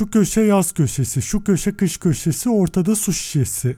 Şu köşe yaz köşesi, şu köşe kış köşesi, ortada su şişesi.